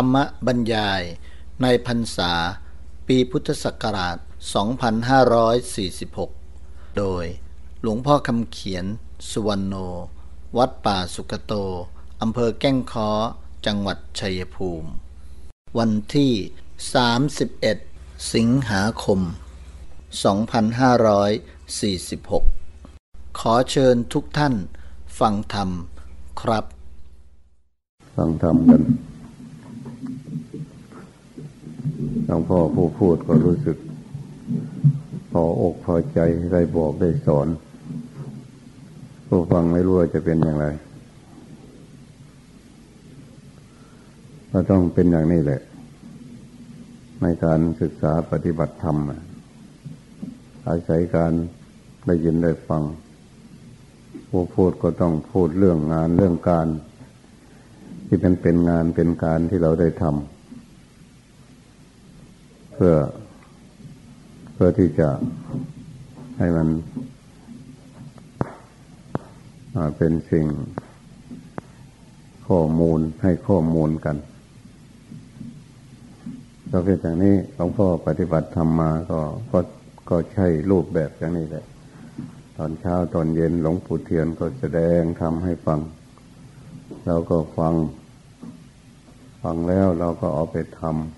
รรมบรรยายในพรรษา ปีพุทธศักราช 2546 โดยหลวงพ่อคำเขียน สุวรรณโน วัดป่าสุกโต อำเภอแก้งค้อ จังหวัดชัยภูมิ วันที่ 31 สิงหาคม 2546 ขอเชิญทุกท่านฟังธรรมครับ ฟังธรรมกัน หลวงพ่อผู้พูดก็รู้สึก พออกพอใจได้บอกได้สอน ผู้ฟังไม่รู้ว่าจะเป็นอย่างไรก็ต้องเป็นอย่างนี้แหละ ในการศึกษาปฏิบัติธรรม อาศัยการได้ยินได้ฟัง ผู้พูดก็ต้องพูดเรื่องงานเรื่องการ ที่เป็นเป็นงานเป็นการที่เราได้ทำ เพื่อ เพื่อที่จะให้มันเป็นสิ่งข้อมูลให้ข้อมูลกันก็เป็นอย่างนี้หลวงพ่อปฏิบัติธรรมมาก็ก็ก็ใช่รูปแบบอย่างนี้แหละ ตอนเช้าตอนเย็นหลวงปู่เทียนก็แสดงทำให้ฟัง เราก็ฟัง ฟังแล้วเราก็เอาไปทำ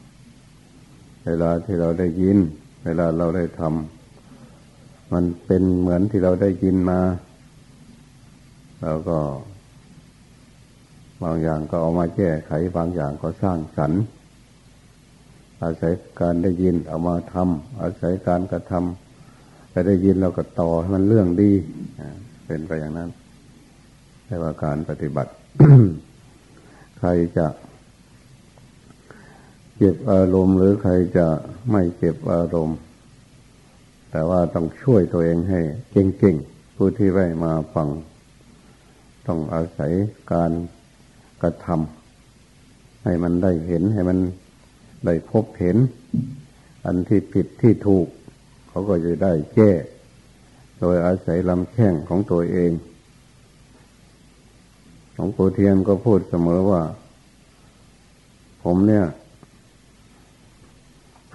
เวลาที่เราได้ยิน เวลาเราได้ทำมันเป็นเหมือนที่เราได้ยินมาเราก็ บางอย่างก็เอามาแก้ไขบางอย่างก็สร้างสรรค์อาศัยการได้ยินเอามาทำอาศัยการกระทำไปได้ยินเราก็ต่อให้มันเรื่องดีเป็นไปอย่างนั้นแต่ว่าการปฏิบัติ ใครจะ เก็บอารมณ์หรือใครจะไม่เก็บอารมณ์ แต่ว่าต้องช่วยตัวเองให้เก่งๆผู้ที่ได้มาฟัง ต้องอาศัยการกระทำให้มันได้เห็นให้มันได้พบเห็น อันที่ผิดที่ถูก เขาก็จะได้แก้ โดยอาศัยลำแข้งของตัวเองของปู่เทียนก็พูดเสมอว่า ผมเนี่ย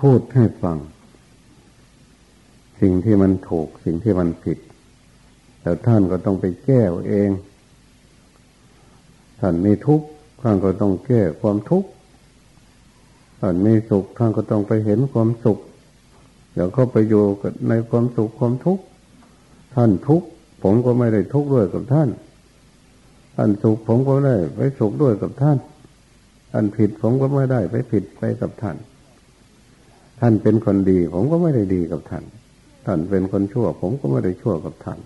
พูดให้ฟัง สิ่งที่มันถูกสิ่งที่มันผิดแต่ท่านก็ต้องไปแก้เอง ท่านมีทุกข์ท่านก็ต้องแก้ความทุกข์ท่านมีสุขท่านก็ต้องไปเห็นความสุขเดี๋ยวเขาไปอยู่ในความสุขความทุกข์ท่านทุกข์ผมก็ไม่ได้ทุกข์ด้วยกับท่าน ท่านสุขผมก็ได้ไปสุขด้วยกับท่าน ท่านผิดผมก็ไม่ได้ไปผิดไปกับท่าน ท่านเป็นคนดี ผมก็ไม่ได้ดีกับท่าน ท่านเป็นคนชั่ว ผมก็ไม่ได้ชั่วกับท่าน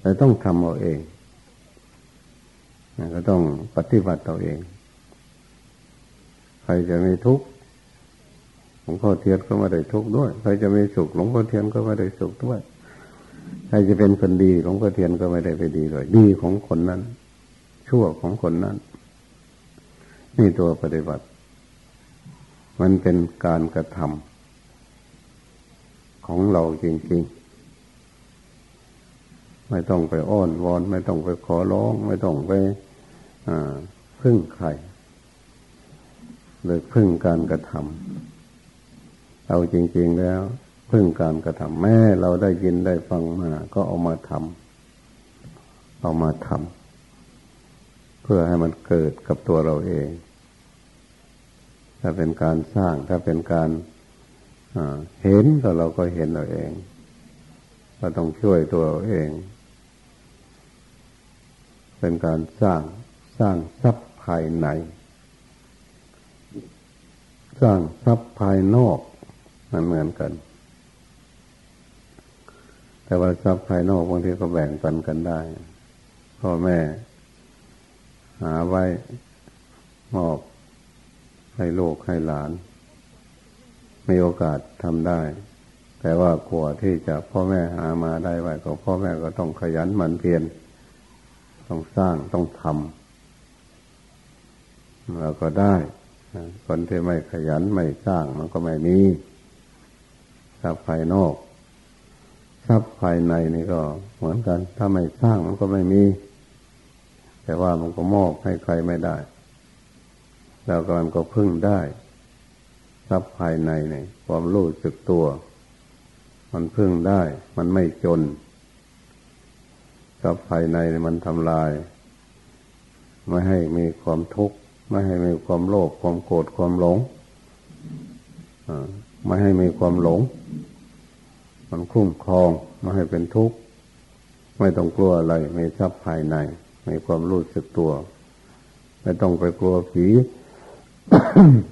แต่ต้องทำเอาเองก็ต้องปฏิบัติเอาเอง ใครจะไม่ทุกข์หลวงพ่อเทียนก็ไม่ได้ทุกข์ด้วย ใครจะไม่สุขหลวงพ่อเทียนก็ไม่ได้สุขด้วย ใครจะเป็นคนดีหลวงพ่อเทียนก็ไม่ได้ไปดีด้วย ดีของคนนั้น ชั่วของคนนั้น นี่ตัวปฏิบัติ มันเป็นการกระทำของเราจริงๆ ไม่ต้องไปอ้อนวอน ไม่ต้องไปขอร้อง ไม่ต้องไปพึ่งใครเลยพึ่งการกระทำเอาจริง ๆแล้ว พึ่งการกระทำแม่เราได้ยินได้ฟังมา ก็เอามาทำเอามาทำเพื่อให้มันเกิดกับตัวเราเอง ถ้าเป็นการสร้าง ถ้าเป็นการเห็นก็เราก็เห็นเราเองเราต้องช่วยตัวเราเอง เป็นการสร้างสร้างทรัพย์ภายใน สร้างทรัพย์ภายนอกมันเหมือนกัน แต่ว่าทรัพย์ภายนอกบางทีก็แบ่งปันกันได้พ่อแม่ หาไว้มอบ ให้ลูกให้หลาน มีโอกาสทำได้ แต่ว่ากลัวที่จะพ่อแม่หามาได้ไว้ก็พ่อแม่ก็ต้องขยันหมั่นเพียรต้องสร้างต้องทำเราก็ได้คนที่ไม่ขยันไม่สร้างมันก็ไม่มีทรัพย์ภายนอกทรัพย์ภายในนี่ก็เหมือนกัน ถ้าไม่สร้างมันก็ไม่มี แต่ว่ามันก็มอบให้ใครไม่ได้ แล้วก็มันก็พึ่งได้ทรัพย์ภายในเนี่ยความรู้สึกตัว มันพึ่งได้ มันไม่จนทรัพย์ภายในมันทำลาย ไม่ให้มีความทุกข์ไม่ให้มีความโลภความโกรธความหลงไม่ให้มีความหลง มันคุ้มครองไม่ให้เป็นทุกข์ไม่ต้องกลัวอะไรมีทรัพย์ภายในมีความรู้สึกตัว ไม่ต้องไปกลัวผี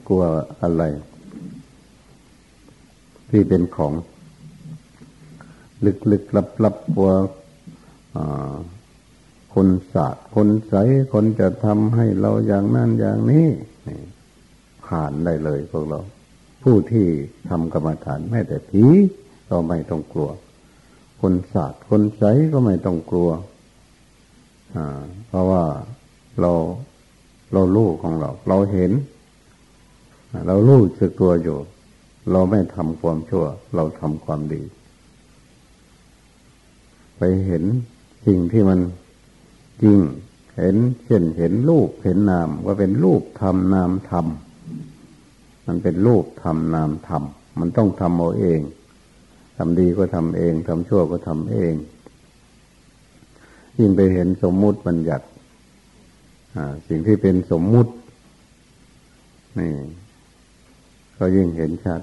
กลัวอะไร ที่เป็นของ ลึกๆลับๆกลัวคนศาสตร์คนใสคนจะทำให้เราอย่างนั้นอย่างนี้ผ่านได้เลยพวกเรา ผู้ที่ทำกรรมฐานแม้แต่ผีก็ไม่ต้องกลัว คนศาสตร์คนใสก็ไม่ต้องกลัวเพราะว่าเราเรารู้ของเรา เราเห็น เรารู้สึกตัวอยู่ เราไม่ทำความชั่ว เราทำความดี ไปเห็นสิ่งที่มันจริง เห็นเช่นเห็นรูปเห็นนาม ว่าเป็นรูปทำนามทำมันเป็นรูปทำนามทำมันต้องทำเอาเองทำดีก็ทำเองทำชั่วก็ทำเอง ยิ่งไปเห็นสมมุติบัญญัติสิ่งที่เป็นสมมุตินี่ ก็ยิ่งเห็นชัด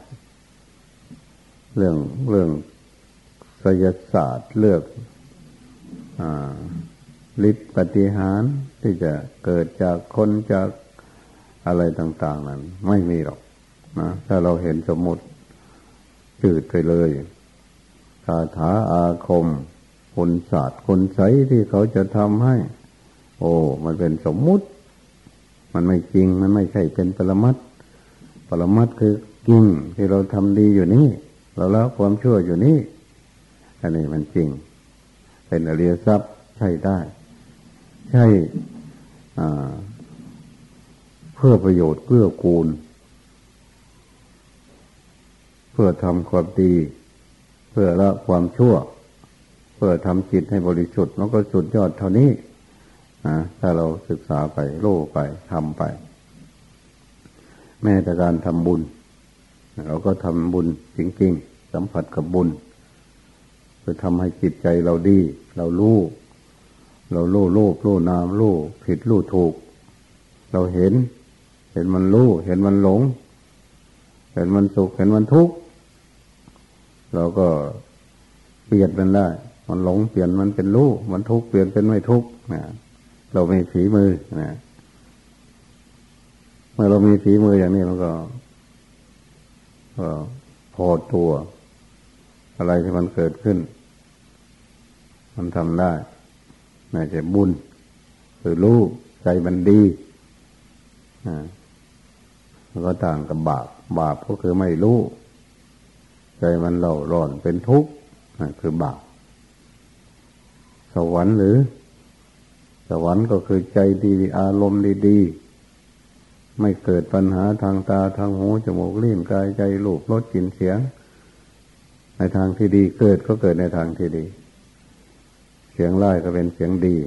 เรื่องเรื่องศยศาสตร์เลือกฤทธิปฏิหารที่จะเกิดจากคนจากอะไรต่าง ๆ นั้น ไม่มีหรอกนะถ้าเราเห็นสมมติจืดไปเลยคาถาอาคม คนศาสตร์คนใสที่เขาจะทำให้ โอ้ มันเป็นสมมุติ มันไม่จริงมันไม่ใช่เป็นปรมัตป รมัตคือจริงที่เราทำดีอยู่นี่ เราละความชั่วอยู่นี่ อันนี้มันจริง เป็นอริยทรัพย์ใช่ได้ ใช่เพื่อประโยชน์เพื่อกูล เพื่อทำความดี เพื่อละความชั่ว เพื่อทำจิตให้บริสุทธิ์มันก็สุดยอดเท่านี้นะถ้าเราศึกษาไปโล่ไปทำไป แม้แต่การทำบุญ เราก็ทำบุญจริง ๆ สัมผัสกับบุญเพื่อทำให้จิตใจเราดี เรารู้เราโล่โลภโล่นามโล่ผิดโล่ถูก เราเห็น เห็นมันรู้ เห็นมันหลง เห็นมันสุขเห็นมันทุกข์เราก็เปลี่ยนมันได้ มันหลงเปลี่ยนมันเป็นรู้ มันทุกข์เปลี่ยนเป็นไม่ทุกข์นะเรามีฝีมือนะ เมื่อเรามีฝีมืออย่างนี้มันก็ก็พอตัว อะไรที่มันเกิดขึ้น มันทำได้น่าจะบุญคือรู้ใจมันดีนะมันก็ต่างกับบาปบาปก็คือไม่รู้ ใจมันเราร้อนเป็นทุกข์คือบาปสวรรค์หรือ สวรรค์ก็คือใจดีอารมณ์ดีๆ ไม่เกิดปัญหาทางตาทางหูจมูกลิ้นกายใจลูกรสกลิ่นเสียง ในทางที่ดีเกิดก็เกิดในทางที่ดี เสียงไล่ก็เป็นเสียงดี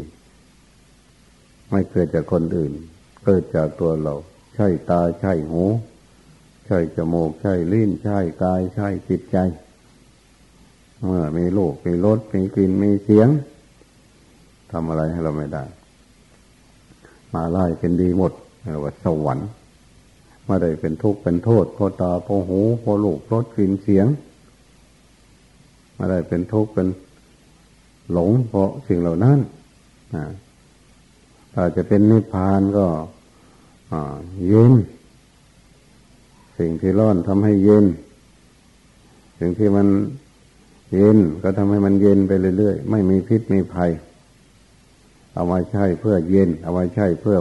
ไม่เกิดจากคนอื่น เกิดจากตัวเรา ใช่ตาใช่หู ใช่จมูกใช่ลิ้นใช่กายใช่จิตใจ เมื่อมีลูกมีรสมีกลิ่นมีเสียงทำอะไรให้เราไม่ได้ มาไล่เป็นดีหมด เรียกว่าสวรรค์ไม่ได้เป็นทุกข์เป็นโทษเพราะตาเพราะหูเพราะลูกเพราะกลิ่นเสียงไม่ได้เป็นทุกข์เป็นหลงเพราะสิ่งเหล่านั้นถ้าจะเป็นนิพพานก็เย็น สิ่งที่ร้อนทำให้เย็น สิ่งที่มันเย็นก็ทำให้มันเย็นไปเรื่อยๆ ไม่มีพิษมีภัย เอาไว้ใช้เพื่อเย็น เอาไว้ใช้เพื่อ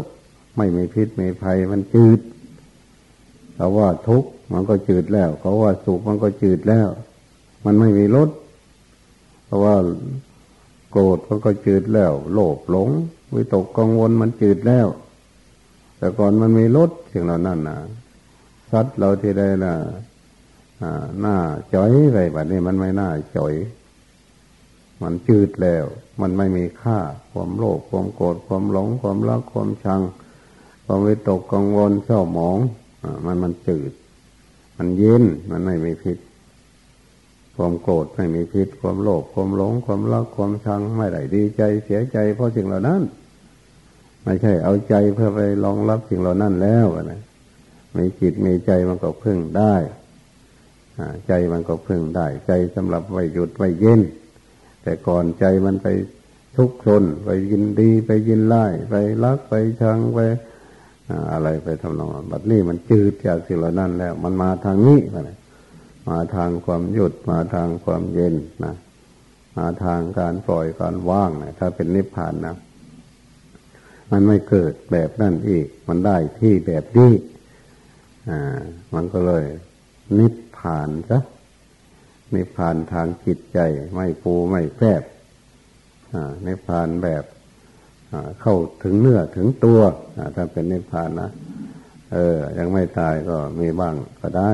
ไม่มีพิษไม่ภัยมันจืดเขาว่าทุกข์มันก็จืดแล้ว เขาว่าสุขมันก็จืดแล้ว มันไม่มีรสเพราะว่าโกรธมันก็จืดแล้ว โลภหลงวิตกกังวลมันจืดแล้ว แต่ก่อนมันมีรสสิ่งเหล่านั้นนะสัตว์เราที่ได้นะหน้าจ่อยไปแบบนี้มันไม่น่าจ่อย มันจืดแล้ว มันไม่มีค่า ความโลภความโกรธความหลง ความรักความชัง ความวิตกกังวลเศร้าหมองอมันมันจืด มันเย็น มันไม่มีพิษ ความโกรธไม่มีพิษ ความโลภ ความหลง ความรัก ความชัง ไม่ได้ดีใจ เสียใจ เพราะสิ่งเหล่านั้น ไม่ใช่เอาใจเพื่อไปรองรับสิ่งเหล่านั้นแล้วนะมีจิตมีใจมันก็พึ่งได้ใจมันก็พึ่งได้ ใจสำหรับไว้หยุดไว้เย็น แต่ก่อนใจมันไปทุกข์ทนไปยินดีไปยินไล่ไปรักไปชังไป อะไรไปทำนองแบบนี้มันจืดจากสิ่งเหล่านั้นแล้ว มันมาทางนี้มาทางความหยุดมาทางความเย็นนะมาทางการปล่อยการว่างนะถ้าเป็นนิพพานนะมันไม่เกิดแบบนั่นอีก มันได้ที่แบบนี้อ่า มันก็เลย นิพพานซะนิพพานทางจิตใจ ไม่ปูไม่แฝบนิพพานแบบ เข้าถึงเนื้อถึงตัวถ้าเป็นนิพพานนะเออ ยังไม่ตายก็มีบ้างก็ได้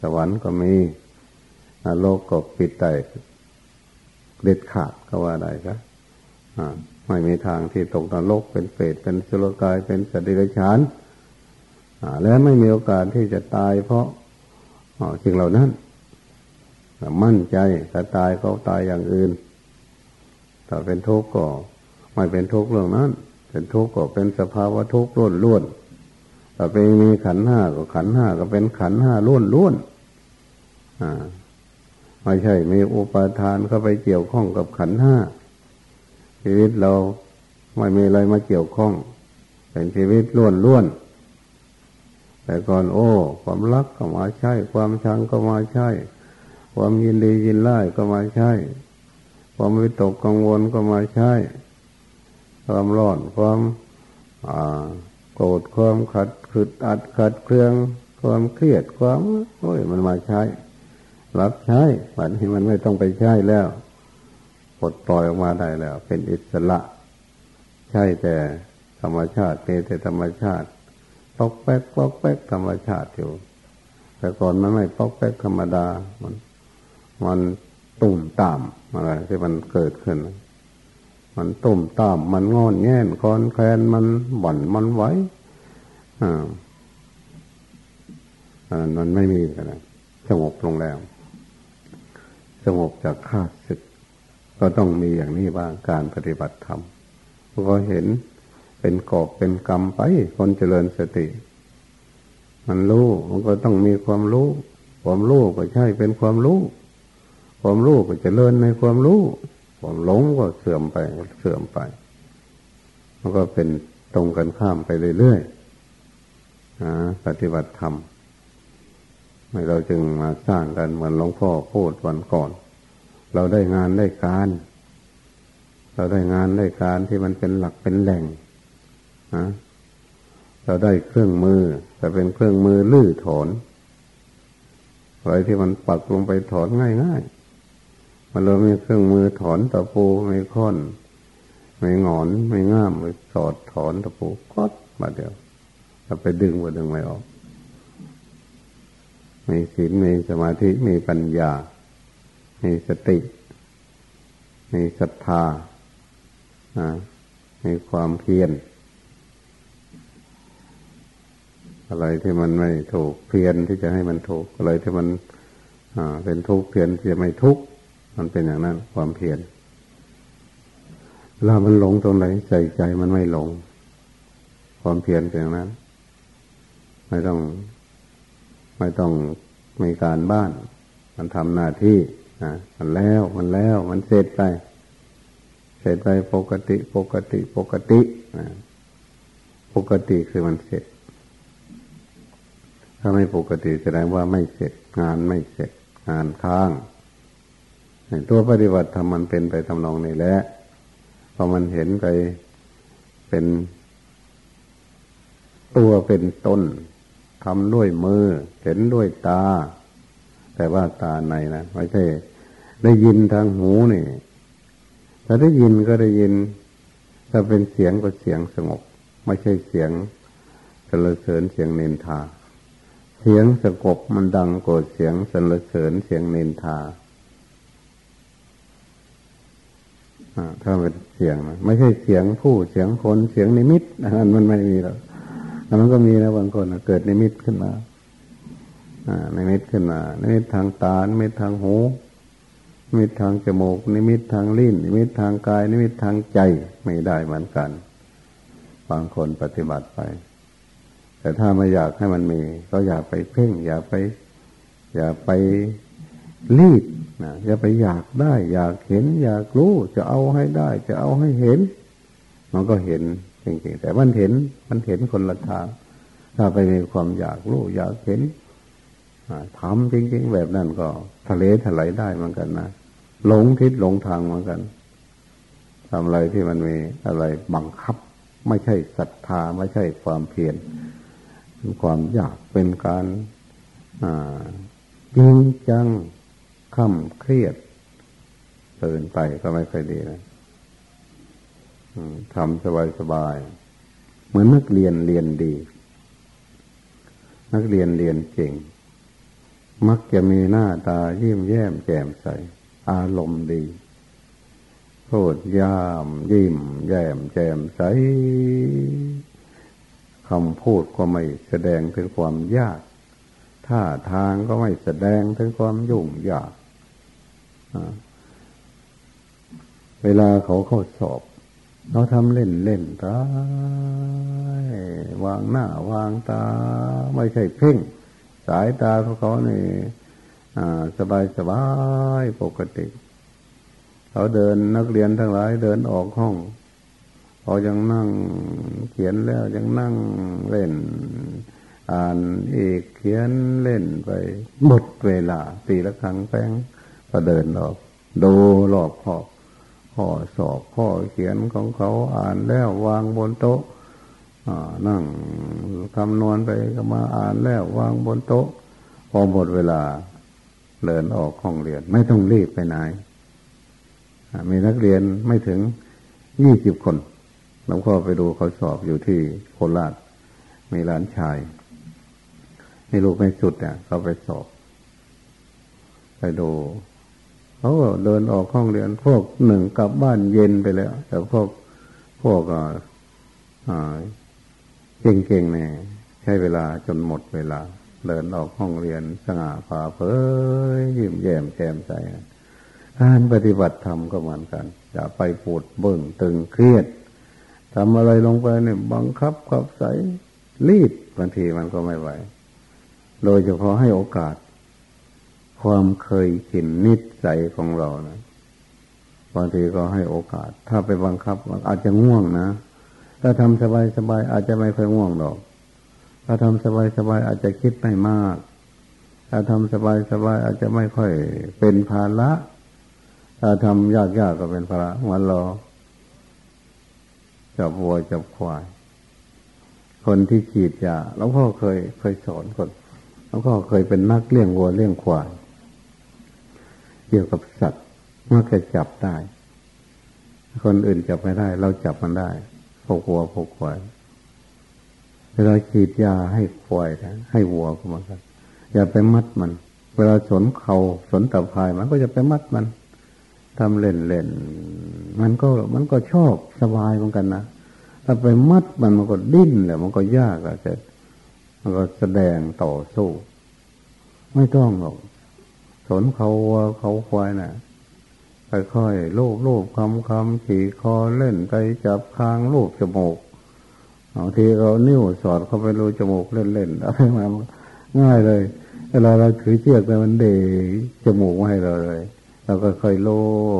สวรรค์ก็มีนรกก็ปิดไตเด็ดขาดก็ว่าได้ครับไม่มีทางที่ตกนรกเป็นเปรตเป็นสุรกายเป็นสตว์เดรัจฉานและไม่มีโอกาสที่จะตายเพราะสิ่งเหล่านั้น มั่นใจถ้าตายก็ตายอย่างอื่นถ้าเป็นทุกข์ก็ ไม่เป็นทุกข์เรื่องนั้น เป็นทุกข์ก็เป็นสภาวะทุกข์ล้วนล้วนถ้าเป็นมีขันห้าก็ขันห้าก็เป็นขันห้าล้วนล้วนอ่าไม่ใช่มีอุปทานเข้าไปเกี่ยวข้องกับขันห้าชีวิตเราไม่มีอะไรมาเกี่ยวข้อง เป็นชีวิตล้วนล้วนแต่ก่อนโอ้ ความรักก็มาใช่ ความชังก็มาใช่ ความยินดียินไล่ก็มาใช่ ความวิตกกังวลก็มาใช่ ความร้อนความโกรธความขัดขืดอัดขัดเครื่องความเครียดความโอ้ยมันมาใช้ รับใช้บัดนี้มันไม่ต้องไปใช้แล้วปลดปล่อยออกมาได้แล้ว เป็นอิสระ ใช่แต่ธรรมชาติเป็นแต่ธรรมชาติปอกแป๊กปอกแป๊กธรรมชาติอยู่ แต่ก่อนมันไม่ปอกแป๊กธรรมดา มัน มันตุ่มตามอะไรที่มันเกิดขึ้น มันตุ่มตามมันงอนแง่นคอนแคลนมันบ่นมันไหวอ่ามันไม่มีกันนะสงบลงแล้ว สงบจากขาศึก ก็ต้องมีอย่างนี้บ้างการปฏิบัติธรรมก็เห็นเป็นกอบเป็นกรรมไป คนเจริญสติ มันรู้มันก็ต้องมีความรู้ ความรู้ก็ใช่เป็นความรู้ ความรู้ก็เจริญในความรู้ ความหลงก็เสื่อมไปเสื่อมไป มันก็เป็นตรงกันข้ามไปเรื่อยๆนะปฏิบัติธรรมไม่เราจึงมาสร้างกันเหมือนหลวงพ่อพูดวันก่อน เราได้งานได้การ เราได้งานได้การที่มันเป็นหลักเป็นแหล่งนะเราได้เครื่องมือ แต่เป็นเครื่องมือลื้อถอนอะไรที่มันปักลงไปถอนง่ายๆ มันเรามีเครื่องมือถอนตะปูไม่ค้อนไม่งอนไม่ง่ามไม่สอดถอนตะปูก็มาเดียวเราไปดึงมาดึงไม่ออกมีศีลมีสมาธิมีปัญญา มีสติ มีศรัทธามีความเพียรอะไรที่มันไม่ถูกเพียรที่จะให้มันถูกอะไรที่มันเป็นทุกข์เพียรที่จะไม่ทุกข์ มันเป็นอย่างนั้น ความเพียรเรามันหลงตรงไหนใส่ใจมันไม่หลง ความเพียรเป็นอย่างนั้น ไม่ต้อง ไม่ต้องมีการบ้าน มันทำหน้าที่นะมันแล้วมันแล้วมันเสร็จไป เสร็จไปปกติปกติปกตินะปกติคือมันเสร็จ ถ้าไม่ปกติแสดงว่าไม่เสร็จ งานไม่เสร็จ งานค้าง ตัวปฏิบัติธรรมมันเป็นไปทำนองนี้แหละพอมันเห็นไปเป็นตัวเป็นต้นทำด้วยมือ เห็นด้วยตา แต่ว่าตาในนะไม่ใช่ได้ยินทางหูนี่ถ้าได้ยินก็ได้ยิน ถ้าเป็นเสียงก็เสียงสงบ ไม่ใช่เสียงสรรเสริญเสียงเนินทา เสียงสงบมันดังกว่าเสียงสรรเสริญเสียงเนินทา ถ้าเป็นเสียงนะไม่ใช่เสียงผู้เสียงคนเสียงนิมิตนั้นมันไม่มีหรอกแล้วมันก็มีนะบางคนเกิดนิมิตขึ้นมาอ่านิมิตขึ้นมานิมิตทางตานิมิตทางหูนิมิตทางจมูก นิมิตทางลิ้นนิมิตทางกาย นิมิตทางใจไม่ได้เหมือนกัน บางคนปฏิบัติไป แต่ถ้าไม่อยากให้มันมี ก็อย่าไปเพ่ง อย่าไป อย่าไป รีดนะอย่าไปอยากได้ อยากเห็น อยากรู้ จะเอาให้ได้ จะเอาให้เห็น มันก็เห็นจริงๆแต่มันเห็นมันเห็นคนละทางถ้าไปมีความอยากรู้ อยากเห็นทำจริงๆแบบนั้นก็ ทะเลถลายได้เหมือนกันนะหลงทิศหลงทางเหมือนกันทำอะไรที่มันมีอะไรบังคับ ไม่ใช่ศรัทธาไม่ใช่ความเพียรเป็นความอยากเป็นการจริงจัง ค่ำเครียดเตืนไปก็ไม่ค่อยดีนะทำสบายๆเหมือนนักเรียนเรียนดี นักเรียนเรียนเก่ง มักจะมีหน้าตายิ้มแย้มแจ่มใส อารมณ์ดีพูดยามยิ้มแย้มแจ่มใสคำพูดก็ไม่แสดงถึงความยาก ท่าทางก็ไม่แสดงถึงความยุ่งยาก เวลาเขาเข้าสอบ เราทำเล่นเล่นตาวางหน้า วางตา ไม่ใช่เพ่ง สายตาของเขาเนี่ยสบายสบายปกติ เขาเดินนักเรียนทั้งหลายเดินออกห้องเขายังนั่งเขียนแล้วยังนั่งเล่น อ่านเอกเขียนเล่นไป หมดเวลาตีละครั้งแป้ง ก็เดินออกดูรอบขอบข้อสอบข้อเขียนของเขาอ่านแล้ววางบนโต๊ะนั่งคำนวณไปก็มาอ่านแล้ววางบนโต๊ะ พอหมดเวลาเดินออกห้องเรียน ไม่ต้องรีบไปไหนมีนักเรียนไม่ถึงยี่สิบคนหลวงพ่อไปดูเขาสอบอยู่ที่โคราชมีหลานชายมีลูกไม่สุดเนี่ยเขาไปสอบ ไปดู เขาก็เดินออกห้องเรียนพวกหนึ่งกลับบ้านเย็นไปแล้ว แต่พวกพวกอ่าเก่งๆเนี่ยใช้เวลาจนหมดเวลา เดินออกห้องเรียนสง่าผ่าเผยยิ้มแย้มแจ่มใสการปฏิบัติธรรมก็เหมือนกันอย่าไปปวดเบิ่งตึงเครียดทำอะไรลงไปเนี่ยบังคับขับใสรีดบางทีมันก็ไม่ไหว โดยเฉพาะให้โอกาส ความเคยชินนิสัยของเรานะบางทีก็ให้โอกาส ถ้าไปบังคับอาจจะง่วงนะ ถ้าทำสบายสบายอาจจะไม่ค่อยง่วงหรอก ถ้าทำสบายสบายอาจจะคิดไม่มาก ถ้าทำสบายสบายอาจจะไม่ค่อยเป็นภาระถ้าทำยากๆกก็เป็นภาระวันรอจับวัวจับควาย คนที่ขีดยาแล้วพ่อเคยเคยสอนคนแล้วก็เคยเป็นนักเลี้ยงวัวเลี้ยงควาย กี่ยวกับสัตว์มักจะจับได้ คนอื่นจับไม่ได้ เราจับมันได้พกวัวพกควายเวลาฉีดยาให้ควายนะให้วัวก็เหมือนกันอย่าไปมัดมัน เวลาสนเขาสนตะพายมันก็จะไปมัดมันทำเล่นเล่นมันก็มันก็ชอบสบายเหมือนกันนะถ้าไปมัดมันมันก็ดิ้นแหละมันก็ยากอะจะมันก็แสดงต่อสู้ ไม่ต้องหรอก นเขาวัวเขาควายนะ่ะค่อยๆลูบลูบคำคำขี่คอเล่นไปจับคางลูบจมูกบางทีเรานิ้วสอดเข้าไปรูจมูกเล่นๆอะไรมาง่ายเลยเวลาเราถือเชือกไปมันเดจมูกมาให้เราเลยเราก็ค่อยโล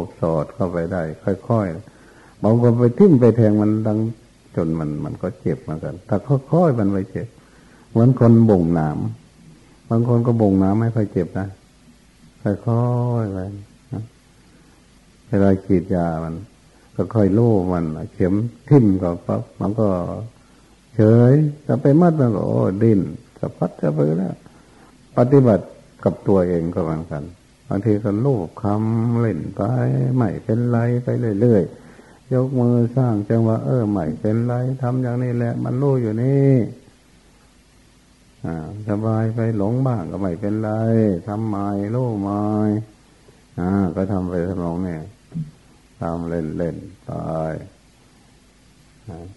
บสอดเข้าไปได้ ค่อยๆบางคนไปทิ่มไปแทงมันดังจนมันมันก็เจ็บเหมือนกันแต่ค่อยๆมันไม่เจ็บเหมือนคนบ่งน้ำบางคนก็บ่งน้ำไม่ค่อยเจ็บนะ ค่อยๆไปเวลาฉีดยามัน ก็ค่อยโล่มันเข็มทิ่มก็ปั๊บมันก็เฉยจะไปมัดมันก็โอ้ดิ้นสะพัดจะไปแล้วปฏิบัติกับตัวเองก็เหมือนกันบางทีก็ลูบคำเล่นไปไม่เป็นไรไปเรื่อยๆยกมือสร้างจังว่า เออไม่เป็นไรทำอย่างนี้แหละ มันรู้อยู่นี่ สบายไปหลงบ้างก็ไม่เป็นไรทำไม้รู้ไม้อ่า ก็ทำไปสมองเนี่ยทำเล่นเล่นไป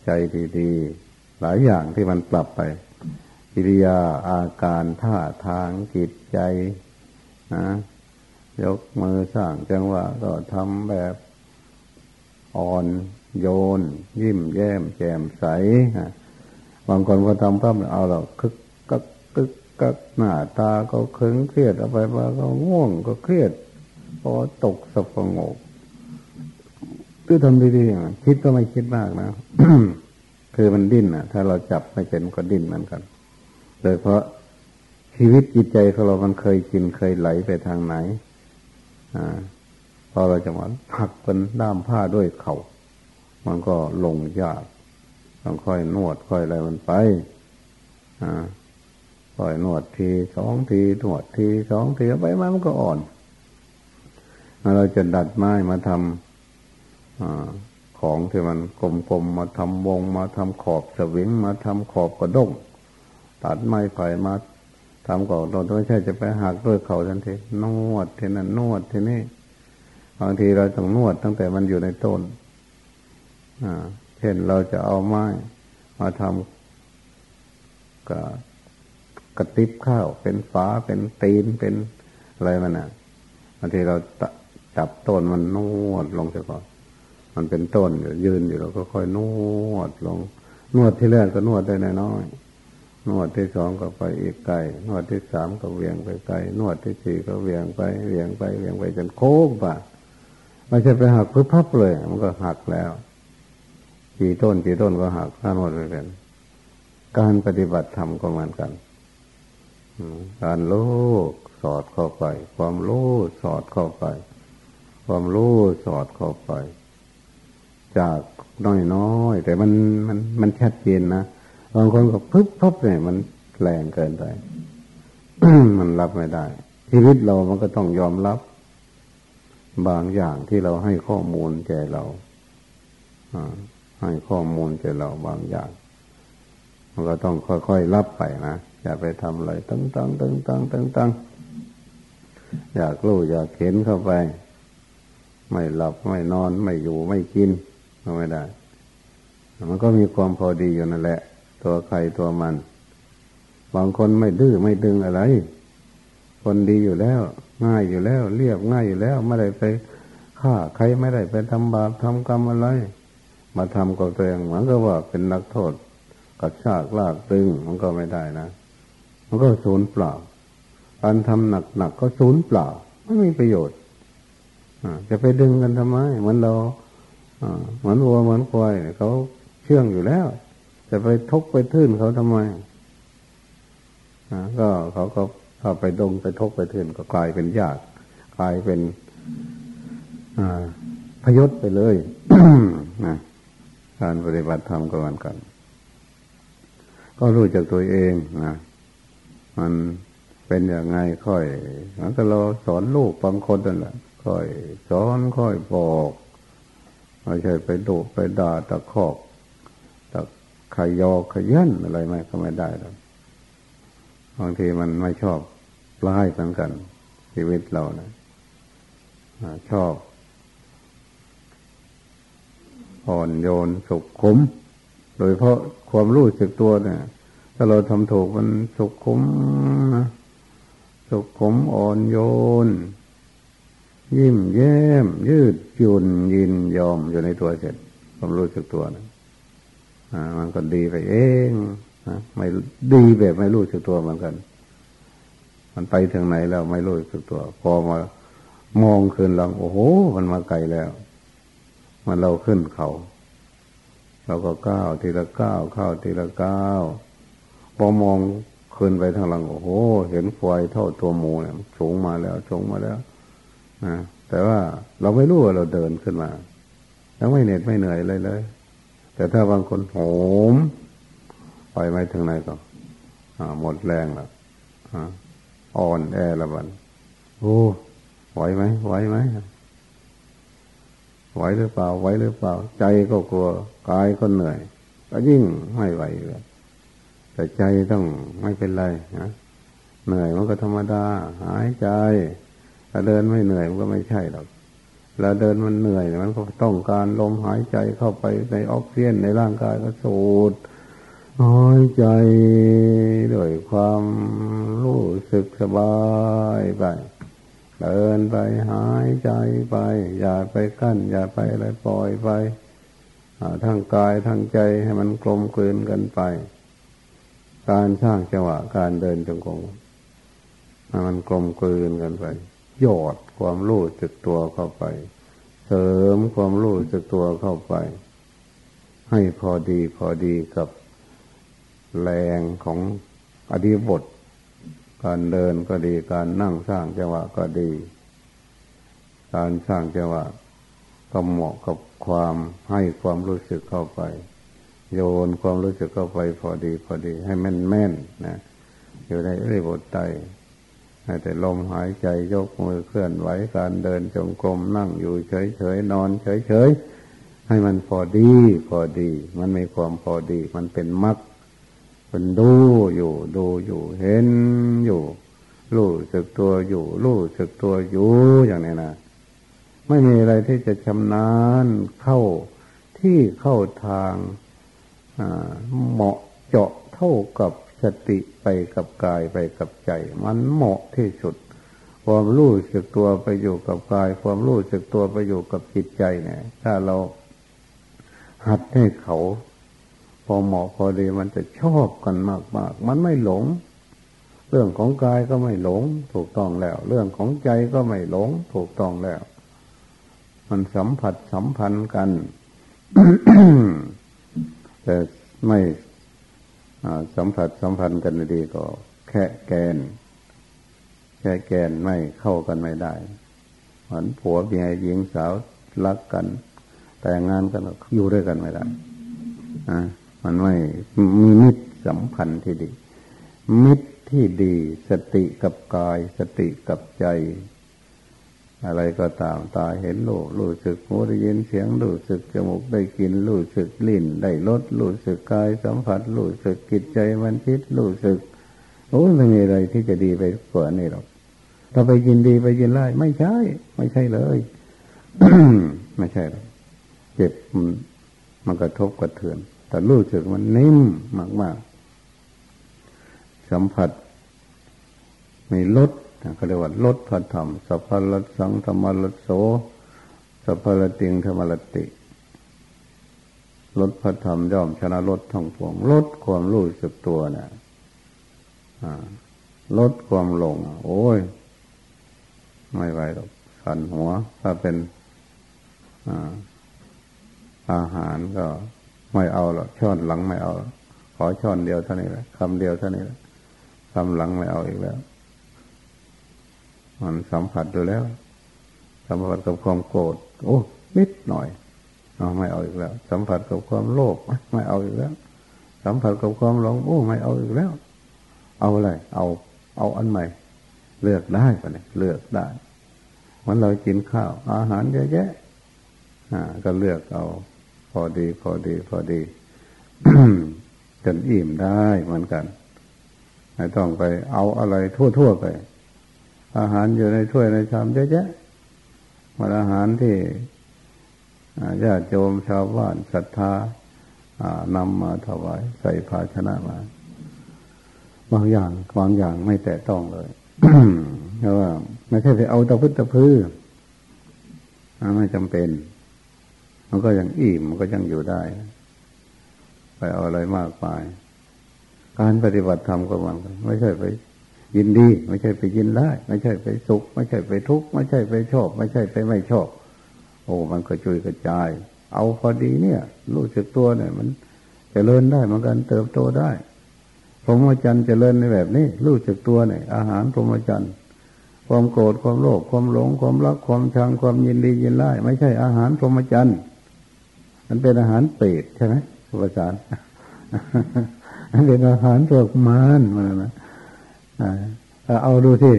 ใจดีๆ หลายอย่างที่มันปรับไปกิริยาอาการท่าทางจิตใจนะยกมือสร้างจังหวะก็ทำแบบอ่อนโยน ยิ้มแย้มแจ่มใสบางคนก็ทำภาพเอาเราคึก กักคึกกักหน้าตาก็เคร่งเครียดเอาไปมาก็ง่วงก็เครียดพอตกสงกคือทำดีๆคิดก็ไม่คิดมากนะคือมันดิ้นอะ ถ้าเราจับไม่เป็นก็ดิ้นเหมือนกันโดยเพราะชีวิตจิตใจของเรามันเคยกินเคยไหลไปทางไหน อ่า พอเราจะมาหักเป็นด้ามผ้าด้วยเขา่ามันก็ลงยากต้องค่อยนวดค่อยอะไรมันไป อ่า ค่อยนวดทีสองทีนวดทีสองทีไปมามันก็อ่อนเราจะดัดไม้มาทำอของที่มันกลมๆมาทำวงมาทำขอบสวิงมาทำขอบกระด้งตัดไม้ไผ่มาทำก่อนเราไม่ใช่จะไปหักด้วยเขาทันทีนวดทีนั้นนวดทีนี้บางทีเราต้องนวดตั้งแต่มันอยู่ในต้นเช่นเราจะเอาไม้มาทำกับ กระติบข้าว เป็นฝาเป็นตีนเป็นอะไรมันอะบางทีเราจับต้นมันนวดลงเสียก่อน มันเป็นต้นยืนอยู่เราก็ค่อยนวดลง นวดที่แรกก็นวดได้น้อยนวดที่สองก็ไปอีกไกลนวดที่สามก็เวียงไปไกลนวดที่สี่ก็เวียงไปเวียงไปเวียงไปจนโค้งปะไม่ใช่ไปหักพื้นพับเลย มันก็หักแล้วกี่ต้นกี่ต้นก็หักถ้านวดไปเป็นการปฏิบัติธรรมก็เหมือนกัน การรู้สอดเข้าไป ความรู้สอดเข้าไป ความรู้สอดเข้าไป จากน้อยๆแต่มันมันมันชัดเจนนะบางคนก็พึบพับเนี่ยมันแรงเกินไปมันรับไม่ได้ ชีวิตเรามันก็ต้องยอมรับ บางอย่างที่เราให้ข้อมูลแก่เราให้ข้อมูลแก่เราบางอย่าง มันก็ต้องค่อยๆรับไปนะ อย่าไปทำอะไรตั้งตั้งตั้งตั้งตั้งตั้งอยากรู้อยากเห็นเข้าไป ไม่หลับไม่นอนไม่อยู่ไม่กินก็ไม่ได้ มันก็มีความพอดีอยู่นั่นแหละ ตัวใครตัวมัน บางคนไม่ดื้อไม่ดึงอะไร คนดีอยู่แล้ว ง่ายอยู่แล้ว เรียบง่ายอยู่แล้วไม่ได้ไปฆ่าใครไม่ได้ไปทำบาปทำกรรมอะไร มาทำกับตัวเองมันก็ว่าเป็นนักโทษกัดชากลากตึงมันก็ไม่ได้นะ มันก็สูญเปล่า การทำหนักหนักก็สูญเปล่า ไม่มีประโยชน์จะไปดึงกันทำไมเหมือนเราเหมือนวัวเหมือนควายเขาเชื่องอยู่แล้ว จะไปทกไปทื่นเขาทำไมก็เขาก็ถ้าไปดงไปทกไปทื่นก็กลายเป็นยากกลายเป็นพยศไปเลยนะการปฏิบัติธรรมก็เหมือนกัน ก็รู้จากตัวเองนะ มันเป็นอย่างไงค่อยมันก็เราสอนลูกบางคนนั่นแหละค่อยสอนค่อยบอกไม่ใช่ไปดุไปด่าตะคอกตะขยอขยันอะไรไม่ก็ไม่ได้หรอกบางทีมันไม่ชอบร้ายเหมือนกัน ชีวิตเรานะชอบอ่อนโยนสุขุม โดยเพราะความรู้สึกตัวเนี่ย ถ้าเราทำถูกมันสุขุมนะสุขุมอ่อนโยน ยิ้มแย้ม ยืดยุ่นยินยอมอยู่ในตัวเสร็จความรู้สึกตัวนะมันก็ดีไปเองนะไม่ดีแบบไม่รู้สึกตัวเหมือนกัน มันไปถึงไหนแล้วไม่รู้สึกตัว พอมามองขึ้นหลังโอ้โห มันมาไกลแล้ว มันเราขึ้นเขา เราก็ก้าวทีละก้าวเข้าทีละก้าว พอมองขึ้นไปทางหลังโอ้โห เห็นไฟเท่าตัวหมูเนี่ยสูงมาแล้วสูงมาแล้วนะแต่ว่าเราไม่รู้ว่าเราเดินขึ้นมา แล้วไม่เหน็ดไม่เหนื่อยเลยเลย แต่ถ้าบางคนโหมไปไม่ถึงไหนก็หมดแรงแล้วอ่อนแอละบันโอ้ไหวไหมไหวไหมไหวหรือเปล่าไหวหรือเปล่า ใจก็กลัวกายก็เหนื่อย ก็ยิ่งไม่ไหวเลย แต่ใจต้องไม่เป็นไรนะเหนื่อยมันก็ธรรมดา หายใจถ้าเดินไม่เหนื่อยมันก็ไม่ใช่หรอกเราเดินมันเหนื่อยมันก็ต้องการลมหายใจเข้าไปในออกซิเจนในร่างกายก็สูดหายใจด้วยความรู้สึกสบายไปเดินไปหายใจไป อย่าไปกั้น อย่าไปอะไรปล่อยไปทั้งกายทั้งใจให้มันกลมกลืนกันไป การสร้างจังหวะการเดินจงกรมมันกลมกลืนกันไปหยอดความรู้สึกตัวเข้าไป เสริมความรู้สึกตัวเข้าไป ให้พอดีพอดีกับแรงของอดีบท การเดินก็ดีการนั่งสร้างจังหวะก็ดี การสร้างจังหวะก็เหมาะกับความให้ความรู้สึกเข้าไป โยนความรู้สึกเข้าไปพอดีพอดี ให้แม่นแม่นนะอยู่ในอริบทใแต่ลมหายใจยกมือเคลื่อนไหวการเดินจงกรมนั่งอยู่เฉยๆนอนเฉยๆให้มันพอดี พอดี มันมีความพอดี มันเป็นมรรคเป็นดูอยู่ ดูอยู่ เห็นอยู่ รู้สึกตัวอยู่ รู้สึกตัวอยู่อย่างนี้นะไม่มีอะไรที่จะชำนาญเข้าที่เข้าทาง เหมาะเจาะเท่ากับสติไปกับกายไปกับใจ มันเหมาะที่สุด ความรู้สึกตัวไปอยู่กับกาย ความรู้สึกตัวไปอยู่กับจิตใจเนี่ย ถ้าเราหัดให้เขา พอเหมาะพอดีมันจะชอบกันมากๆมันไม่หลง เรื่องของกายก็ไม่หลง ถูกต้องแล้ว เรื่องของใจก็ไม่หลง ถูกต้องแล้ว มันสัมผัสสัมพันธ์กัน แต่ไม่สัมผัสสัมพันธ์กันดีก็ แค่แกน แค่แกนไม่เข้ากันไม่ได้เหมือนผัวเมียหญิงสาวรักกัน แต่งงานกันอยู่ด้วยกันไม่ได้อะมันไม่มีมิตรสัมพันธ์ที่ดี มิตรที่ดี สติกับกาย สติกับใจ อะไรก็ตามตาเห็นรูรู้สึกหูได้ยินเสียงรู้สึกจมูกได้กลิ่นรู้สึกลิ้นได้รสรู้สึกกายสัมผัสรู้สึกจิตใจมันคิดรู้สึกโอ้ไม่มีอะไรที่จะดีไปกว่านี้หรอกถ้าไปยินดีไปยินร้ายไม่ใช่ ไม่ใช่เลยไม่ใช่หรอกเจ็บมันกระทบกระเทือน แต่รู้สึกมันนิ่มมากๆสัมผัสมีรส เขาเรียกว่ารสพระธรรมสัพพะระสัง ธัมมะระโสสัพพะระติง ธัมมะระติ รสพระธรรมย่อมชนะรสทั้งปวงรสความรู้สึกตัวเนี่ยลดความหลง โอ้ย ไม่ไหวหรอกสันหัว ถ้าเป็นอาหารก็ไม่เอาหรอกช้อนหลังไม่เอา ขอช้อนเดียวเท่านี้แหละคำเดียวเท่านี้แหละคำหลังไม่เอาอีกแล้ว มันสัมผัสดูแล้ว สัมผัสกับความโกรธโอ้นิดหน่อยเอาไม่เอาอีกแล้ว สัมผัสกับความโลภไม่เอาอีกแล้ว สัมผัสกับความหลงโอ้ไม่เอาอีกแล้ว เอาอะไร เอา เอาอันใหม่ เลือกได้ปะเนี่ยเลือกได้มันเรากินข้าว อาหารเยอะแยะอ่าก็เลือกเอา พอดี พอดี พอดีจนอิ่มได้เหมือนกันไม่ต้องไปเอาอะไรทั่วๆไป อาหารอยู่ในถ้วยในชามเยอะแยะมันอาหารที่ญาติโยมชาวบ้านศรัทธานำมาถวายใส่ภาชนะมาบางอย่างบางอย่างไม่แตะต้องเลยเพราะว่าไม่ใช่ไปเอาตะพื้นตะพื้นไม่จำเป็น มันก็ยังอิ่มมันก็ยังอยู่ได้ ไปเอาอะไรมากไปการปฏิบัติธรรมก็มันไม่ใช่ไป ยินดี ไม่ใช่ไปยินได้ไม่ใช่ไปสุข ไม่ใช่ไปทุกข์ไม่ใช่ไปชอบ ไม่ใช่ไปไม่ชอบ โอ้มันก็จุยกระจาย เอาพอดีเนี่ยรู้สึกตัวเนี่ย มันจเจริญได้เหมือนกันเติบโตได้พรหมจรรย์เจริญในแบบนี้รู้สึกตัวเนี่ยอาหารพรหมจรรย์ความโกรธความโลภความหลงความรักความชังความยินดียินไล่ไม่ใช่อาหารพรหมจรรย์มันเป็นอาหารเปรตใช่ไหมภาษามันเป็นอาหารพวกมารมันนะ เอาดูที่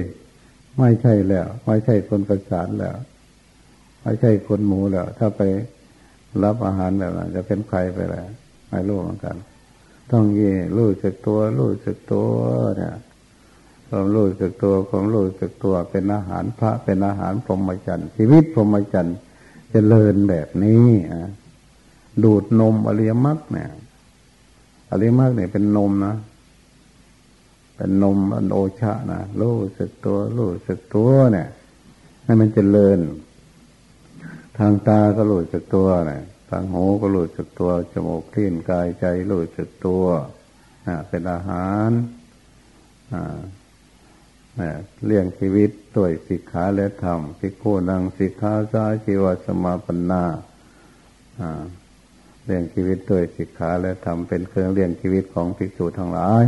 ไม่ใช่แล้ว ไม่ใช่คนประสานแล้ว ไม่ใช่คนหมูแล้ว ถ้าไปรับอาหารแบบนั้นจะเป็นใครไปแล้วไม่รู้เหมือนกัน ต้องเย่รู้สึกตัวรู้สึกตัวเนี่ยความรู้สึกตัวความรู้สึกตัวเป็นอาหารพระเป็นอาหารพรหมจรรย์ชีวิตพรหมจรรย์จะเลินแบบนี้ดูดนมอริยมรรคเนี่ยอริมากเนี่ยเป็นนมนะ เป็นนมอันโอชะนะรู้สึกตัวรู้สึกตัวเนี่ยให้มันเจริญ ทางตาก็รู้สึกตัวเนี่ยทางหูก็รู้สึกตัวจมูกลิ้นกายใจรู้สึกตัวเป็นอาหารเลี้ยงชีวิตด้วยสิกขาและธรรมพิโคนังสิกขาสาชีวสมาปนาเลี้ยงชีวิตด้วยสิกขาและธรรมเป็นเครื่องเลี้ยงชีวิตของภิกษุทั้งหลาย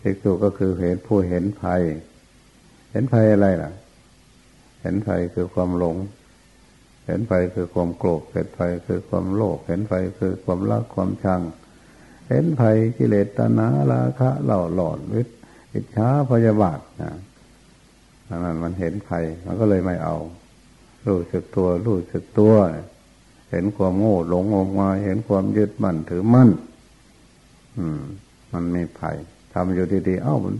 ภิกษุก็คือเห็นผู้เห็นภัย เห็นภัยอะไรล่ะ เห็นภัยคือความหลง เห็นภัยคือความโกรธ เห็นภัยคือความโลภ เห็นภัยคือความรักความชัง เห็นภัยกิเลสตนาราคะเหล่าหลอนวิอิจฉาพยาบาทนะนั้นมันเห็นภัย มันก็เลยไม่เอา รู้สึกตัว รู้สึกตัว เห็นความโง่หลงออกมา เห็นความยึดมั่นถือมั่น อืม มันไม่ภัย ทำอยู่ดีๆ เอ้ามัน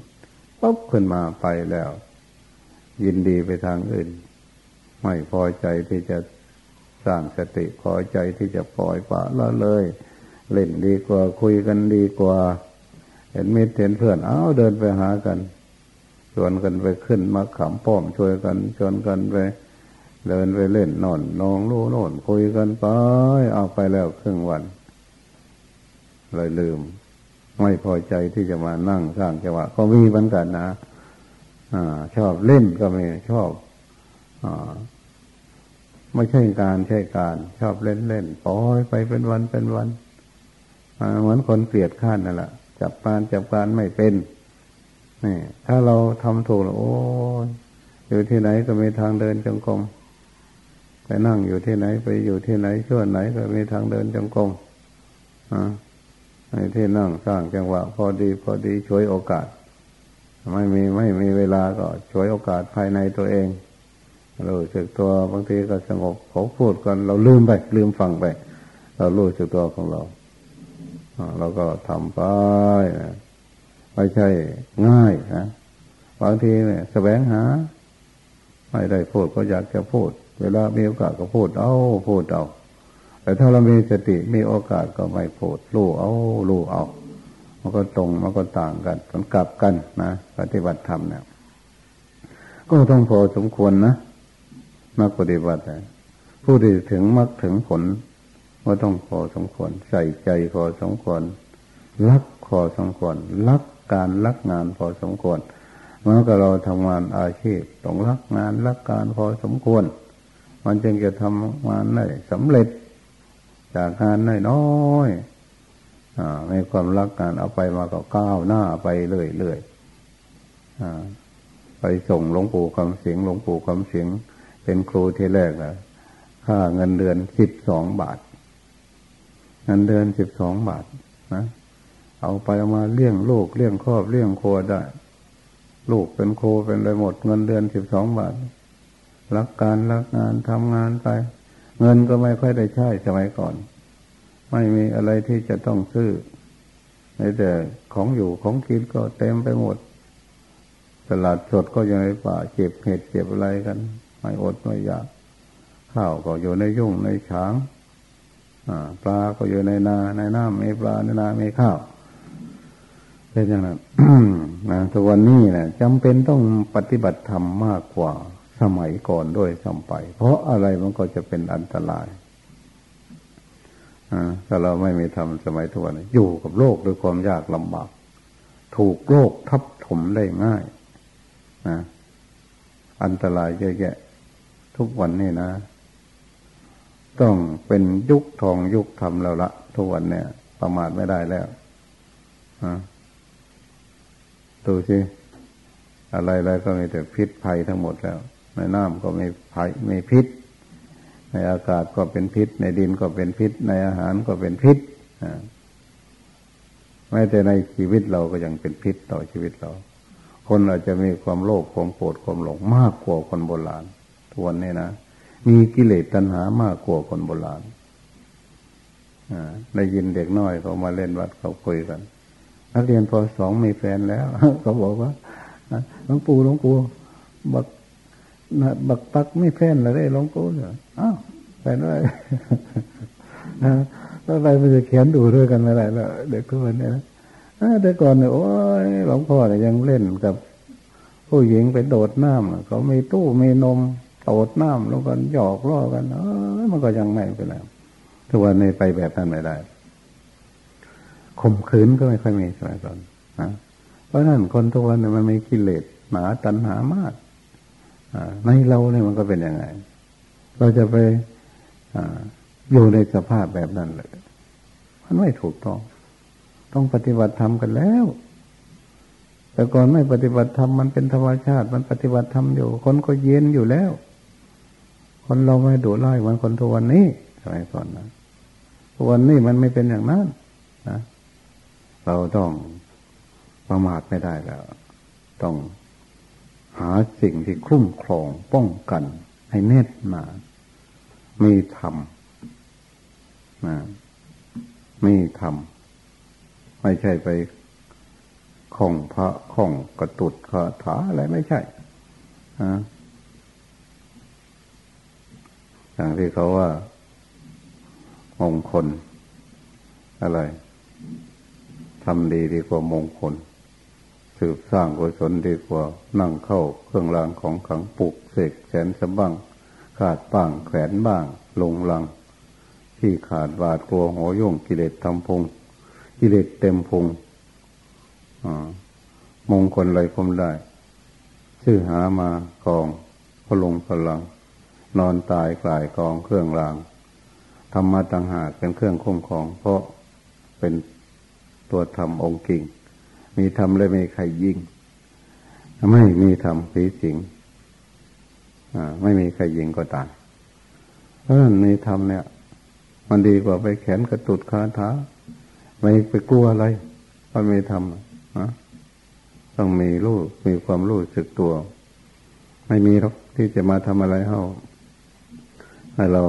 ปุ๊บขึ้นมาไปแล้ว ยินดีไปทางอื่น ไม่พอใจที่จะสร้างสติพอใจที่จะปล่อยปะละเลย เล่นดีกว่าคุยกันดีกว่า เห็นมิตรเห็นเพื่อนเอ้าเดินไปหากันชวนกันไปขึ้นมาขำป้อมช่วยกันชวนกันไปเดินไปเล่นนอนนองลู่โน่นคุยกันไปเอาไปแล้วครึ่งวันเลยลืม ไม่พอใจที่จะมานั่งสร้างจังหวะก็มีเหมือนกันนะอ่า ชอบเล่นก็ม่ชอบอไม่ใช่การใช่การ ชอบเล่นเล่นปล่อยไปเป็นวันเป็นวันเหมือนคนเกลียดข้านนั่นแหละจับการจับการไม่เป็นนี่ถ้าเราทำถูกโอ้ยอยู่ที่ไหนก็มีทางเดินจงกรมไปนั่งอยู่ที่ไหนไปอยู่ที่ไหนช่วงไหนก็มีทางเดินจงกรมอ่า ให้ที่นั่งสร้างจังหวะ พอดีพอดีช่วยโอกาส ไม่มีไม่มีเวลาก็ช่วยโอกาสภายในตัวเองรู้สึกตัวบางทีก็สงบเขาพูดกันเราลืมไป ลืมฟังไป เรารู้สึกตัวของเราเราก็ทำไปไม่ใช่ง่ายนะบางทีเนี่ยแสวงหา ไม่ได้พูดก็อยากจะพูด เวลามีโอกาสก็พูดเอาพูดเอา แต่ถ้าเรามีสติมีโอกาสก็ไม่พูดรู้เอารู้เอา มันก็ตรงมันก็ต่างกันมันกลับกันนะปฏิบัติธรรมเนี่ยก็ต้องพอสมควรนะมาปฏิบัติผู้ที่ถึงมรรคถึงผลก็ต้องพอสมควร ใส่ใจพอสมควรรักพอสมควรรักการรักงานพอสมควรเมื่อก็เราทำงานอาชีพต้องรักงานรักการพอสมควร มันจึงจะทำงานได้สำเร็จ จากงานน้อยๆมีความรักกันเอาไปมาก็ก้าวหน้าไปเรื่อยๆไปส่งหลวงปู่คำเสียงหลวงปู่คำเสียงเป็นครูที่แรกนะค่าเงินเดือนสิบสองบาท เงินเดือนสิบสองบาทนะเอาไปเอามาเลี้ยงลูกเลี้ยงครอบเลี้ยงครัวได้ ลูกเป็นครูเป็นอะไรหมดเงินเดือนสิบสองบาทรักการรักงานทำงานไป เงินก็ไม่ค่อยได้ใช้สมัยก่อน ไม่มีอะไรที่จะต้องซื้อแต่ของอยู่ของกินก็เต็มไปหมดตลาดสดก็อยู่ในป่าเก็บเห็ดเก็บอะไรกัน ไม่อดไม่อยาก ข้าวก็อยู่ในยุ่งในฉางปลาก็อยู่ในนาในน้ำมีปลาในนามีข้าวเป็นอย่างนั้นนะทุกวันนี้นะจำเป็นต้องปฏิบัติธรรมมากกว่า สมัยก่อนด้วยซ้ำไป เพราะอะไรมันก็จะเป็นอันตรายถ้าเราไม่มีธรรมสมัยทุกวันอยู่กับโลกด้วยความยากลำบาก ถูกโลกทับถมได้ง่ายนะอันตรายเยอะแยะ ทุกวันนี่นะ ต้องเป็นยุคทองยุคธรรมแล้วละทุกวันเนี่ย ประมาทไม่ได้แล้วดูสิ อะไรอะไรก็มีแต่พิษภัยทั้งหมดแล้ว ในน้ำก็มีภัยมีพิษ ในอากาศก็เป็นพิษ ในดินก็เป็นพิษ ในอาหารก็เป็นพิษแม้แต่ในชีวิตเราก็ยังเป็นพิษต่อชีวิตเรา คนอาจจะมีความโลภความโกรธความหลงมากกว่าคนโบราณทวนนี่นะมีกิเลสตัณหามากกว่าคนโบราณได้ยินเด็กน้อยเขามาเล่นวัดเขาคุยกัน นักเรียนพอสองมีแฟนแล้ว เขาบอกว่าหลวงปู่หลวงปู่บัก นะบักปักไม่แพ้นอะไรหลวงปู่เนี่ยอ้าวแฟนอะไรแล้วไปมันจะเขียนดูด้วยกันไม่ได้แล้วเด็กทุกวันนี้นะแต่ก่อนเนี่ยโอ้ยหลวงพ่อเนี่ยยังเล่นกับ ผู้หญิงไปโดดน้ำเขามีตู้มีนมโดดน้ำแล้วกันหยอกล้อกันเออมันก็ยังไม่ไปแล้วทุกวันนี้ไปแบบนั้นไม่ได้ข่มขืนก็ไม่ค่อยมีสมัยก่อนนะเพราะนั้นคนทุกวันเนี่ยมันมีกิเลสหนาตัณหามาก ในเราเนี่ยมันก็เป็นยังไง เราจะไปอยู่ในสภาพแบบนั้นเลยมันไม่ถูกต้อง ต้องปฏิบัติธรรมกันแล้ว แต่ก่อนไม่ปฏิบัติธรรมมันเป็นธรรมชาติ มันปฏิบัติธรรมอยู่ คนก็เย็นอยู่แล้ว คนเราไม่ดุร้ายเหมือนคนทุกวันนี้สมัยก่อนนะทุกวันนี้มันไม่เป็นอย่างนั้นนะเราต้องประมาทไม่ได้แล้ว ต้อง หาสิ่งที่คุ้มครองป้องกัน ให้แน่นหนามีธรรมนะมีธรรม ไม่ใช่ไปของพระของกระตุดคาถาอะไรไม่ใช่ฮะอย่างที่เขาว่ามงคลอะไรทำดีดีกว่ามงคล สืบสร้างกุศลดีกว่า นั่งเข้าเครื่องรางของขังปลุกเสกแขนสะบังขาดบ้างแขนบ้าง ลงลัง ที่ขาดบาดกลัวหัวย่งกิเลสทำพง กิเลสเต็มพงมงคลอะไรคมได้ ชื่อหามากองพลงพลัง นอนตายกลายกองเครื่องรางธรรมะต่างหากเป็นเครื่องคุ้มครอง เพราะเป็นตัวธรรมองค์กิ่ง มีธรรมและไม่ใครยิงไม่มีธรรมผีสิงไม่มีใครยิงก็ตายเพราะนั้นมีธรรมเนี่ย มันดีกว่าไปแขนกระตุดคาถาไม่ไปกลัวอะไรเพราะมีธรรมนะต้องมีรู้มีความรู้สึกตัว ไม่มีหรอกที่จะมาทำอะไรเฮาให้เรา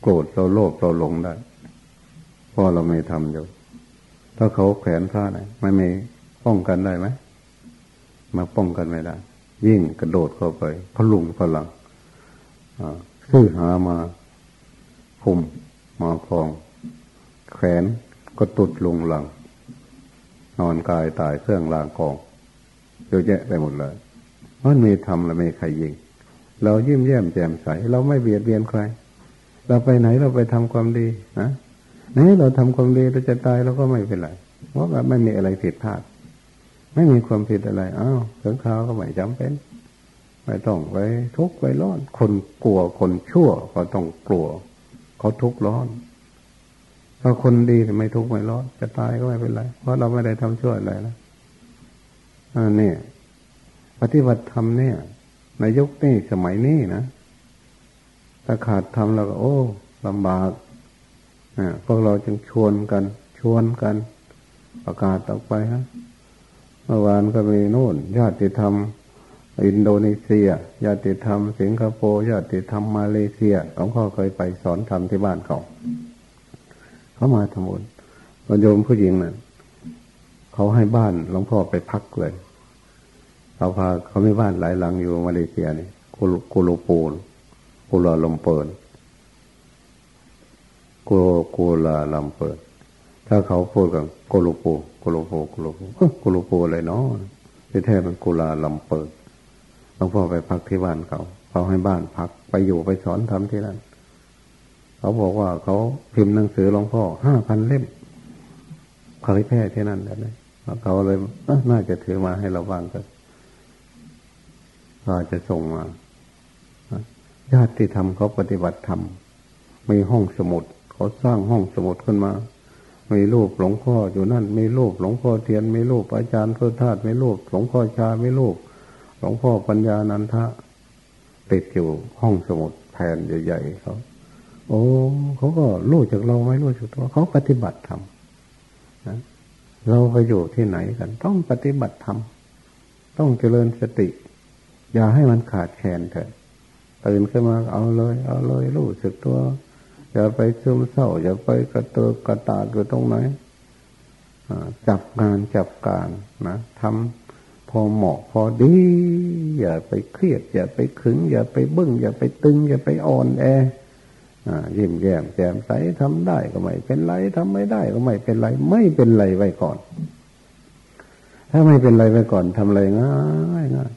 โกรธเราโลภเราหลงได้เพราะเราไม่ทำอยู่ ถ้าเขาแขวนผ้าไหนไม่มีป้องกันได้ไหมมาป้องกันไม่ได้ ยิ่งกระโดดเข้าไปพลุงพลังซื้อหามาคุมมาคลอง แขวนก็ตุดลงหลัง นอนกายตายเครื่องลางกองเยอะแยะไปหมดเลยมันมีทำแล้วไม่ใครยิง เรายิ้มแย้มแจ่มใส เราไม่เบียดเบียนใคร เราไปไหนเราไปทำความดีนะ นี่เราทำความดีเราจะตายเราก็ไม่เป็นไรเพราะว่าไม่มีอะไรผิดพลาด ไม่มีความผิดอะไรอ้าวถึงคราวก็ไม่จำเป็นไม่ต้องไปทุกข์ไปร้อน คนกลัวคนชั่วก็ต้องกลัว เขาทุกข์ร้อนถ้าคนดีไม่ทุกข์ไม่ร้อน จะตายก็ไม่เป็นไร เพราะเราไม่ได้ทำชั่วอะไรนะอันนี้ปฏิบัติธรรมเนี่ยในยุคนี้สมัยนี้นะถ้าขาดทำแล้วก็โอ้ลำบาก พวกเราจึงชวนกัน ชวนกัน ประกาศออกไปฮะเมื่อวานก็มีโน่น ญาติธรรม อินโดนีเซีย ญาติธรรม สิงคโปร์ญาติธรรมมาเลเซียหลวงพ่อเคยไปสอนธรรมที่บ้านเขาเขามาทำบุญโยมผู้หญิงนะ่ะเขาให้บ้านหลวงพ่อไปพักเลยเขาพาเขาไม่บ้านหลายหลังอยู่มาเลเซียนี่กุลูปูนกุลาลมเปิน โกโกลาลัมเปิด ถ้าเขาพูดกับโกโลโปโกโลโปโกโลโปโกโลโปอะไรเนาะที่แท้เป็นกุลาลัมเปิดหลวงพ่อไปพักที่บ้านเขาเขาให้บ้านพักไปอยู่ไปสอนทำที่นั่นเขาบอกว่าเขาพิมพ์หนังสือหลวงพ่อห้าพันเล่มเผยแพร่ที่นั่นแล้วเขาเลยน่าจะถือมาให้เราบ้างก็ก็จะส่งมาญาติที่ทำเขาปฏิบัติธรรมมีห้องสมุด เขาสร้างห้องสมุดขึ้นมา มีรูปหลวงพ่ออยู่นั่น มีรูปหลวงพ่อเทียน มีรูปอาจารย์พุทธาตุมีรูปหลวงพ่อชา มีรูปหลวงพ่อปัญญานันทะ ติดอยู่ห้องสมุดแผ่นใหญ่ๆเขาโอ้เขาก็รู้จากเราไม่รู้จากตัวเขาปฏิบัติธรรมนะเราไปอยู่ที่ไหนกัน ต้องปฏิบัติธรรมต้องเจริญสติ อย่าให้มันขาดแคลนเถอะตื่นขึ้นมาเอาเลย เอาเลยรู้สึกตัว อย่าไปซึมเศร้าอย่าไปกระเตือกระตาดอยู่ตรงไหนจับงานจับการนะทำพอเหมาะพอดี อย่าไปเครียด อย่าไปขึง อย่าไปบึ้ง อย่าไปตึง อย่าไปอ่อนแอยิ้มแย้มแจ่มใสทำได้ก็ไม่เป็นไรทำไม่ได้ก็ไม่เป็นไร ไม่เป็นไรไว้ก่อน ถ้าไม่เป็นไรไว้ก่อนทำอะไรง่ายง่าย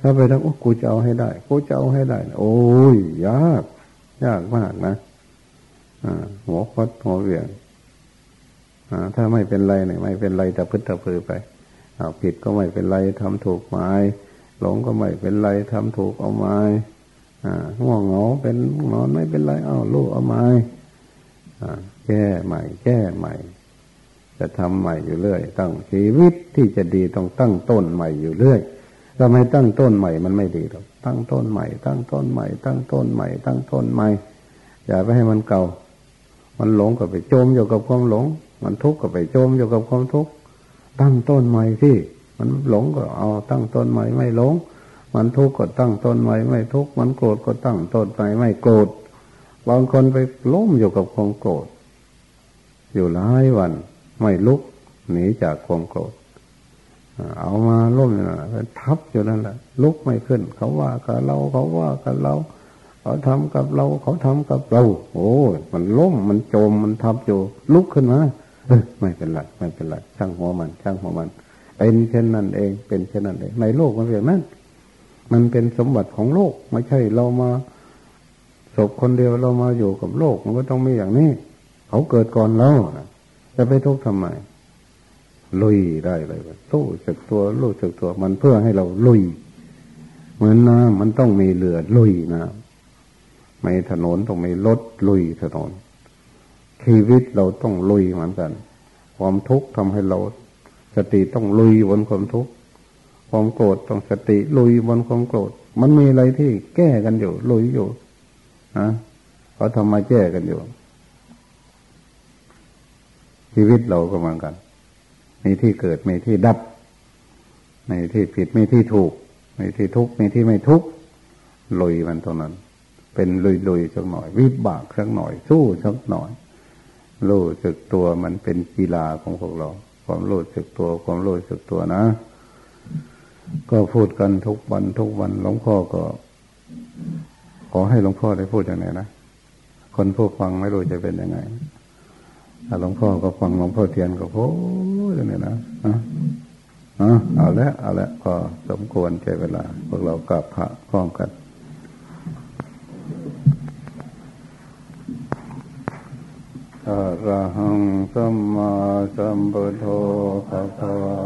ถ้าไปทำโอ้กูจะเอาให้ได้ กูจะเอาให้ได้ โอ้ยยาก ยากมากนะ หัวคดหัวเวียงถ้าไม่เป็นไรเนี่ยไม่เป็นไรแต่พึ่งตะพือไปอาผิดก็ไม่เป็นไรทำถูกหมายหลงก็ไม่เป็นไรทำถูกเอาไม้ง่วงเหงาเป็นนอนไม่เป็นไรเอาลูกเอาไม้แก้ใหม่ แก้ใหม่ จะทำใหม่อยู่เรื่อยตั้งชีวิตที่จะดีต้องตั้งต้นใหม่อยู่เรื่อยถ้าไม่ตั้งต้นใหม่มันไม่ดีหรอกตั้งต้นใหม่ ตั้งต้นใหม่ ตั้งต้นใหม่ ตั้งต้นใหม่ อย่าไปให้มันเก่า มันหลงก็ไปโจมอยู่กับความหลง มันทุกข์ก็ไปโจมอยู่กับความทุกข์ตั้งต้นใหม่ที่มันหลงก็เอาตั้งต้นใหม่ไม่หลง มันทุกข์ก็ตั้งต้นใหม่ไม่ทุกข์มันโกรธก็ตั้งต้นใหม่ไม่โกรธบางคนไปล้มอยู่กับความโกรธอยู่หลายวันไม่ลุกหนีจากความโกรธเอามาล้มนะทับอยู่นั่นแหละลุกไม่ขึ้น เขาว่ากับเราเขาว่ากับเรา เขาทำกับเรา เขาทำกับเรา โอ้มันล้มมันโจมมันทับอยู่ลุกขึ้นมาเออไม่เป็นไรไม่เป็นไรช่างหัวมัน ช่างหัวมันเป็นเช่นนั้นเองเป็นเช่นนั้นเองในโลกมันเป็นนั้นมันเป็นสมบัติของโลก ไม่ใช่เรามาศพคนเดียวเรามาอยู่กับโลก มันก็ต้องมีอย่างนี้ เขาเกิดก่อนเราจะไปทุกข์ทำไมลุยได้เลยสู้สึกตัวรู้สึกตัวมันเพื่อให้เราลุย เหมือนน้ำมันต้องมีเรือลุยน้ำ ม่ถนนต้องมีรถลุยถนน ชีวิตเราต้องลุยเหมือนกัน ความทุกข์ทำให้เรา สติต้องลุยบนความทุกข์ความโกรธต้องสติลุยบนความโกรธ มันมีอะไรที่แก้กันอยู่ ลุยอยู่นะเขาทำมาแก้กันอยู่ ชีวิตเราก็เหมือนกันมีที่เกิดมีที่ดับมีที่ผิดมีที่ถูกมีที่ทุกข์มีที่ไม่ทุกข์ลุยมันตรงนั้น เป็นลุยลุยสักหน่อย วิบากสักหน่อย สู้สักหน่อย รู้สึกตัวมันเป็นกีฬาของพวกเรา ความรู้สึกตัว ความรู้สึกตัวนะ ก็พูดกันทุกวันทุกวันหลวงพ่อก็ ขอให้หลวงพ่อได้พูดอย่างนี้นะคนผู้ฟังไม่รู้จะเป็นยังไงถ้าหลวงพ่อก็ฟังหลวงพ่อเทียนก็โอ้ยอย่างนี้นะอะเอาละเอาละพอสมควรใช้เวลา พวกเรากลับพระพร้อมกัน อะระหังสัมมาสัมพุทโธภะคะวะ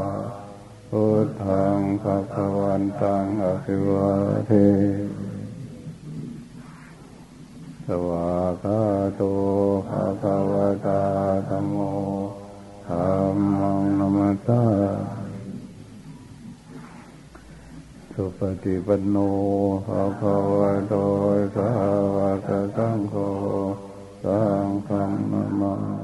พุทธังภะคะวันตังอภิวาเทสวากาโตภะคะวะตาธรรมโมธรรมังนมัตตาสุปฏิปันโนภะคะวะโตสาวกสังโฆ สังฆนามา